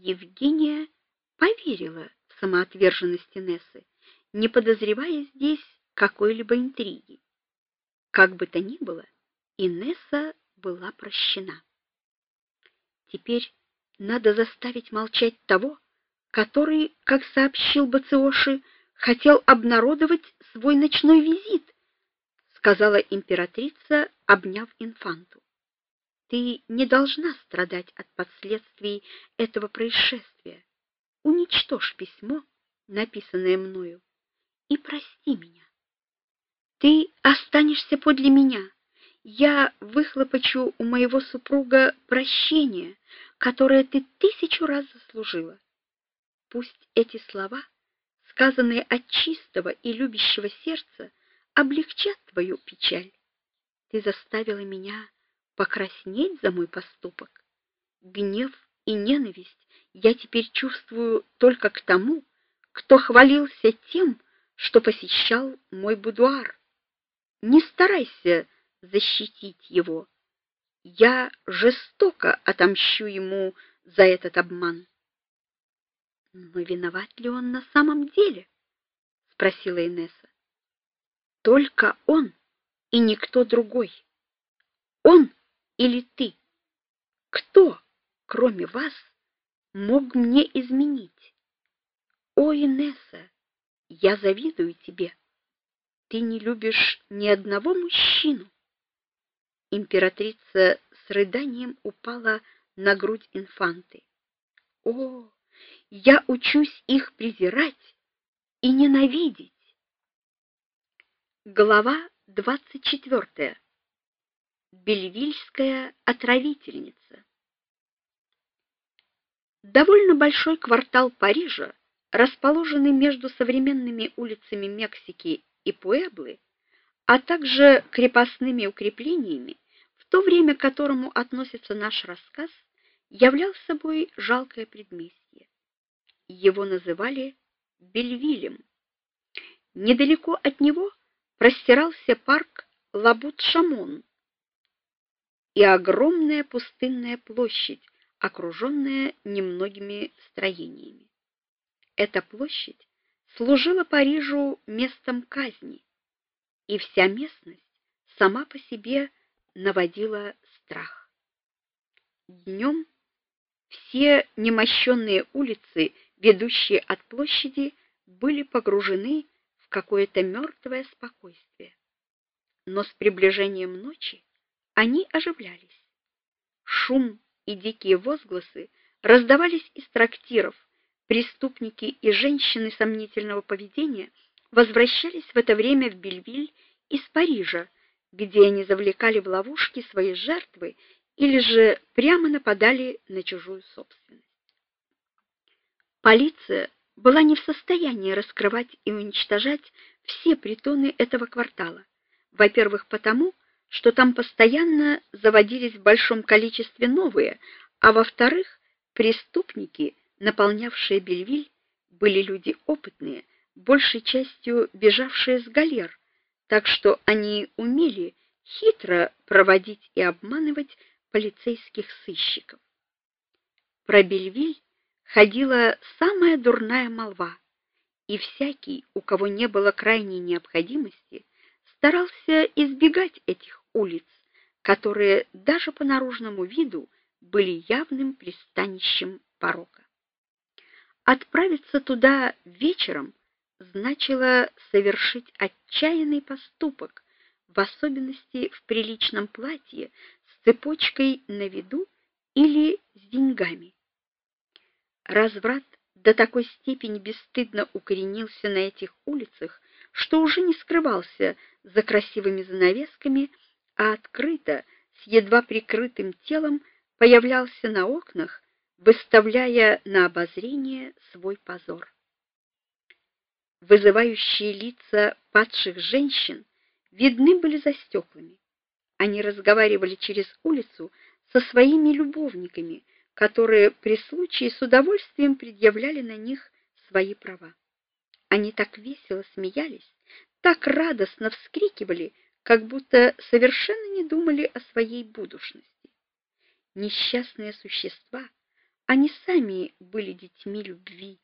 Евгения поверила в самоотверженность Инессы, не подозревая здесь какой-либо интриги. Как бы то ни было, Инесса была прощена. Теперь надо заставить молчать того, который, как сообщил Бациоши, хотел обнародовать свой ночной визит, сказала императрица, обняв инфанту. Ты не должна страдать от последствий этого происшествия. Уничтожь письмо, написанное мною, и прости меня. Ты останешься подле меня. Я выхлопочу у моего супруга прощение, которое ты тысячу раз заслужила. Пусть эти слова, сказанные от чистого и любящего сердца, облегчат твою печаль. Ты заставила меня покраснеть за мой поступок. Гнев и ненависть я теперь чувствую только к тому, кто хвалился тем, что посещал мой будуар. Не старайся защитить его. Я жестоко отомщу ему за этот обман. Но виноват ли он на самом деле? спросила Инесса. Только он и никто другой. Он или ты? Кто, кроме вас, мог мне изменить? О, Инесса, я завидую тебе. Ты не любишь ни одного мужчину. Императрица с рыданием упала на грудь инфанты. О, я учусь их презирать и ненавидеть. Глава двадцать четвертая. Бельвильская отравительница. Довольно большой квартал Парижа, расположенный между современными улицами Мексики и Пуэблы, а также крепостными укреплениями, в то время к которому относится наш рассказ, являл собой жалкое предместье. Его называли Бельвилем. Недалеко от него простирался парк Ла Бют-Шомон, и огромная пустынная площадь, окруженная немногими строениями. Эта площадь служила Парижу местом казни, и вся местность сама по себе наводила страх. Днем все немощенные улицы, ведущие от площади, были погружены в какое-то мертвое спокойствие. Но с приближением ночи они оживлялись. Шум и дикие возгласы раздавались из трактиров. Преступники и женщины сомнительного поведения возвращались в это время в Бельвиль из Парижа, где они завлекали в ловушки свои жертвы или же прямо нападали на чужую собственность. Полиция была не в состоянии раскрывать и уничтожать все притоны этого квартала. Во-первых, потому, что там постоянно заводились в большом количестве новые, а во-вторых, преступники, наполнявшие Бельвиль, были люди опытные, большей частью бежавшие с галер, так что они умели хитро проводить и обманывать полицейских сыщиков. Про Бельвиль ходила самая дурная молва, и всякий, у кого не было крайней необходимости, старался избегать этих улиц, которые даже по наружному виду были явным пристанищем порока. Отправиться туда вечером значило совершить отчаянный поступок, в особенности в приличном платье с цепочкой на виду или с деньгами. Разврат до такой степени бесстыдно укоренился на этих улицах, что уже не скрывался за красивыми занавесками а открыто, с едва прикрытым телом, появлялся на окнах, выставляя на обозрение свой позор. Вызывающие лица падших женщин видны были за стеклами. Они разговаривали через улицу со своими любовниками, которые при случае с удовольствием предъявляли на них свои права. Они так весело смеялись, так радостно вскрикивали, как будто совершенно не думали о своей будущности. Несчастные существа, Они сами были детьми любви.